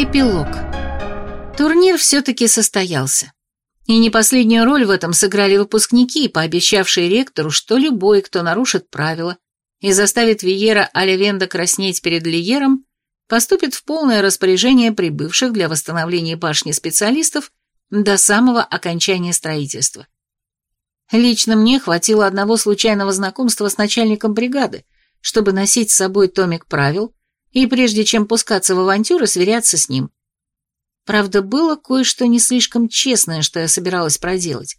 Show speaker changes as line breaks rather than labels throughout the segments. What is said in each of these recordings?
Эпилог. Турнир все-таки состоялся. И не последнюю роль в этом сыграли выпускники, пообещавшие ректору, что любой, кто нарушит правила и заставит Виера Аля краснеть перед Лиером, поступит в полное распоряжение прибывших для восстановления башни специалистов до самого окончания строительства. Лично мне хватило одного случайного знакомства с начальником бригады, чтобы носить с собой томик правил и прежде чем пускаться в авантюры, сверяться с ним. Правда, было кое-что не слишком честное, что я собиралась проделать,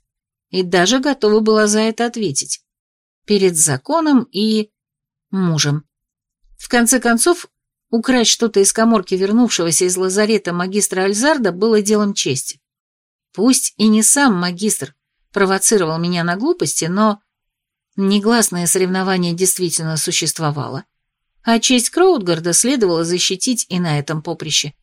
и даже готова была за это ответить. Перед законом и... мужем. В конце концов, украсть что-то из коморки вернувшегося из лазарета магистра Альзарда было делом чести. Пусть и не сам магистр провоцировал меня на глупости, но негласное соревнование действительно существовало, а честь Кроудгарда следовало защитить и на этом поприще.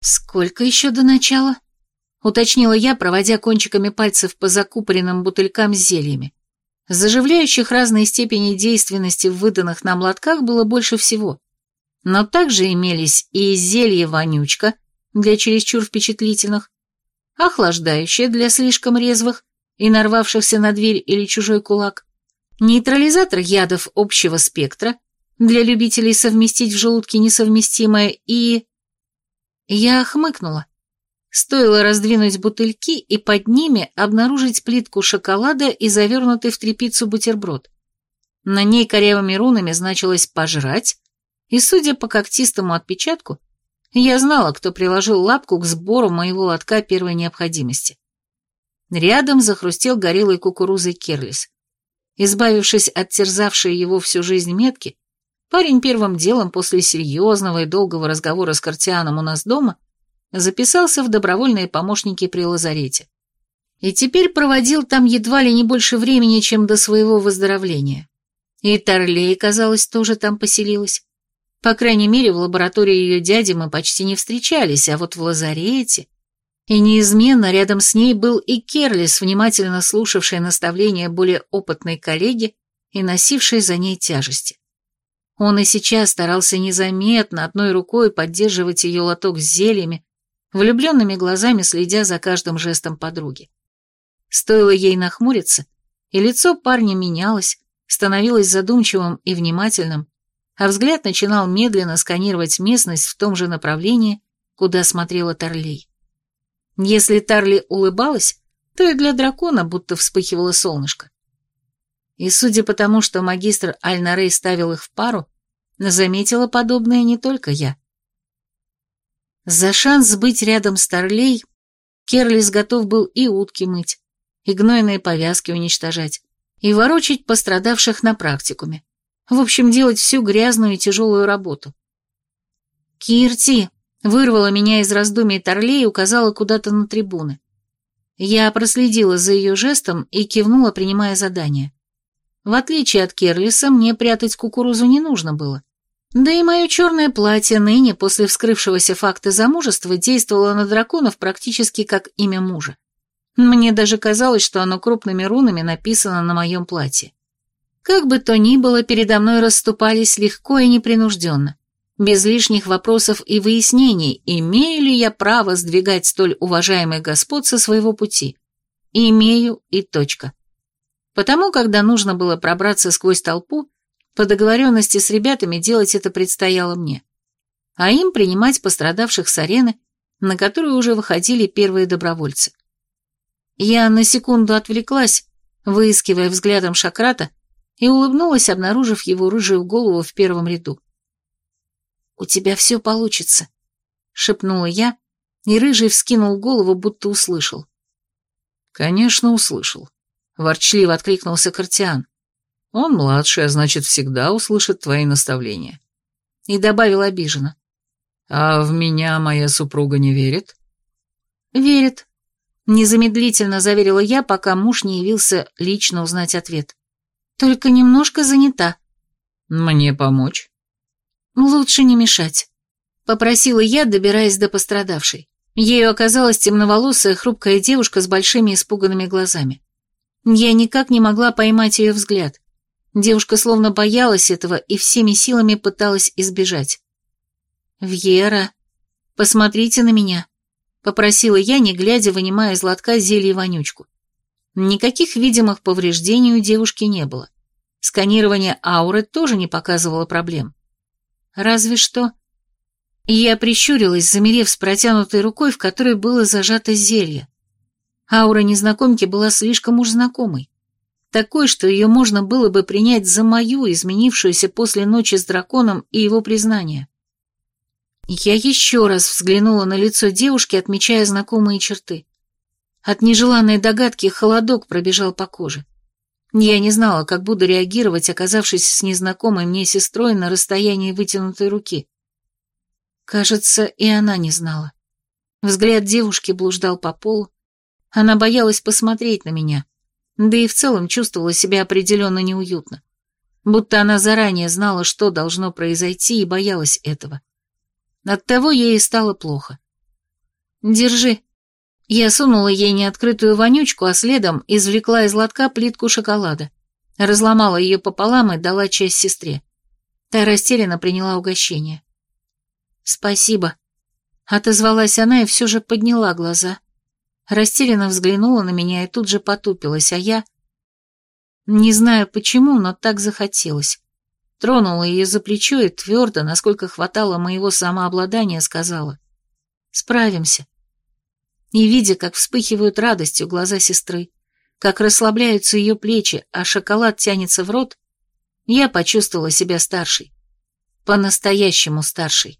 «Сколько еще до начала?» — уточнила я, проводя кончиками пальцев по закупоренным бутылькам с зельями. Заживляющих разной степени действенности в выданных нам лотках было больше всего. Но также имелись и зелье-вонючка для чересчур впечатлительных, охлаждающее для слишком резвых и нарвавшихся на дверь или чужой кулак, нейтрализатор ядов общего спектра для любителей совместить в желудке несовместимое и... Я хмыкнула. Стоило раздвинуть бутыльки и под ними обнаружить плитку шоколада и завернутый в тряпицу бутерброд. На ней корявыми рунами значилось «пожрать», и, судя по когтистому отпечатку, я знала, кто приложил лапку к сбору моего лотка первой необходимости. Рядом захрустел горелой кукурузой Керлис. Избавившись от терзавшей его всю жизнь метки, Парень первым делом после серьезного и долгого разговора с Картианом у нас дома записался в добровольные помощники при лазарете. И теперь проводил там едва ли не больше времени, чем до своего выздоровления. И Тарлей, казалось, тоже там поселилась. По крайней мере, в лаборатории ее дяди мы почти не встречались, а вот в лазарете... И неизменно рядом с ней был и Керлис, внимательно слушавший наставления более опытной коллеги и носивший за ней тяжести. Он и сейчас старался незаметно одной рукой поддерживать ее лоток с зельями, влюбленными глазами следя за каждым жестом подруги. Стоило ей нахмуриться, и лицо парня менялось, становилось задумчивым и внимательным, а взгляд начинал медленно сканировать местность в том же направлении, куда смотрела Тарлей. Если Тарли улыбалась, то и для дракона будто вспыхивало солнышко. И судя по тому, что магистр Альнарей ставил их в пару, заметила подобное не только я. За шанс быть рядом с Торлей Керлис готов был и утки мыть, и гнойные повязки уничтожать, и ворочить пострадавших на практикуме. В общем, делать всю грязную и тяжелую работу. «Кирти!» — вырвала меня из раздумий Торлей и указала куда-то на трибуны. Я проследила за ее жестом и кивнула, принимая задание. В отличие от Керлиса, мне прятать кукурузу не нужно было. Да и мое черное платье ныне, после вскрывшегося факта замужества, действовало на драконов практически как имя мужа. Мне даже казалось, что оно крупными рунами написано на моем платье. Как бы то ни было, передо мной расступались легко и непринужденно, без лишних вопросов и выяснений, имею ли я право сдвигать столь уважаемый господ со своего пути. Имею и точка. Потому, когда нужно было пробраться сквозь толпу, по договоренности с ребятами делать это предстояло мне. А им принимать пострадавших с арены, на которую уже выходили первые добровольцы. Я на секунду отвлеклась, выискивая взглядом Шакрата, и улыбнулась, обнаружив его рыжую голову в первом ряду. «У тебя все получится», — шепнула я, и рыжий вскинул голову, будто услышал. «Конечно, услышал», ворчливо откликнулся Картиан. Он младший, а значит, всегда услышит твои наставления. И добавил обиженно. А в меня моя супруга не верит? Верит. Незамедлительно заверила я, пока муж не явился лично узнать ответ. Только немножко занята. Мне помочь? Лучше не мешать. Попросила я, добираясь до пострадавшей. Ею оказалась темноволосая, хрупкая девушка с большими испуганными глазами. Я никак не могла поймать ее взгляд. Девушка словно боялась этого и всеми силами пыталась избежать. «Вьера, посмотрите на меня», — попросила я, не глядя, вынимая из лотка зелье вонючку. Никаких видимых повреждений у девушки не было. Сканирование ауры тоже не показывало проблем. Разве что... Я прищурилась, замерев с протянутой рукой, в которой было зажато зелье. Аура незнакомки была слишком уж знакомой. Такой, что ее можно было бы принять за мою, изменившуюся после ночи с драконом и его признания. Я еще раз взглянула на лицо девушки, отмечая знакомые черты. От нежеланной догадки холодок пробежал по коже. Я не знала, как буду реагировать, оказавшись с незнакомой мне сестрой на расстоянии вытянутой руки. Кажется, и она не знала. Взгляд девушки блуждал по полу. Она боялась посмотреть на меня, да и в целом чувствовала себя определенно неуютно. Будто она заранее знала, что должно произойти, и боялась этого. Оттого ей стало плохо. «Держи», я сунула ей неоткрытую вонючку, а следом извлекла из лотка плитку шоколада. Разломала ее пополам и дала часть сестре. Та растерянно приняла угощение. «Спасибо», — отозвалась она и все же подняла глаза. Растерянно взглянула на меня и тут же потупилась, а я... Не знаю почему, но так захотелось. Тронула ее за плечо и твердо, насколько хватало моего самообладания, сказала. «Справимся и видя, как вспыхивают радостью глаза сестры, как расслабляются ее плечи, а шоколад тянется в рот, я почувствовала себя старшей. По-настоящему старшей.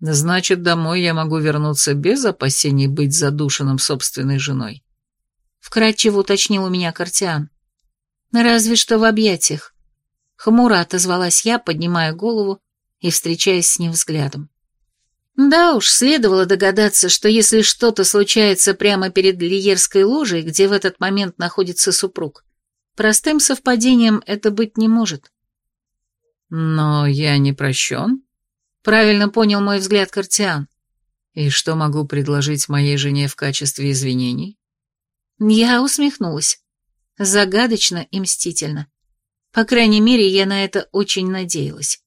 Значит, домой я могу вернуться без опасений быть задушенным собственной женой?
Вкратчиво уточнил у меня Картиан. Разве что в объятиях. Хмуро отозвалась я, поднимая голову и встречаясь с ним взглядом. Да уж, следовало догадаться, что если что-то случается прямо перед Лиерской ложей, где в этот момент находится супруг, простым совпадением это быть не может.
Но я не прощен?
Правильно понял мой взгляд Картиан.
И что могу предложить моей жене в качестве извинений?
Я усмехнулась. Загадочно и мстительно. По крайней мере, я на это очень надеялась.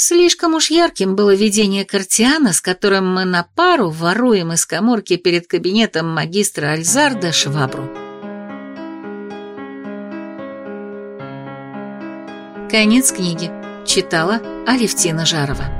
Слишком уж ярким было видение Картиана, с которым мы на пару воруем из коморки перед кабинетом магистра Альзарда швабру. Конец книги. Читала Алевтина Жарова.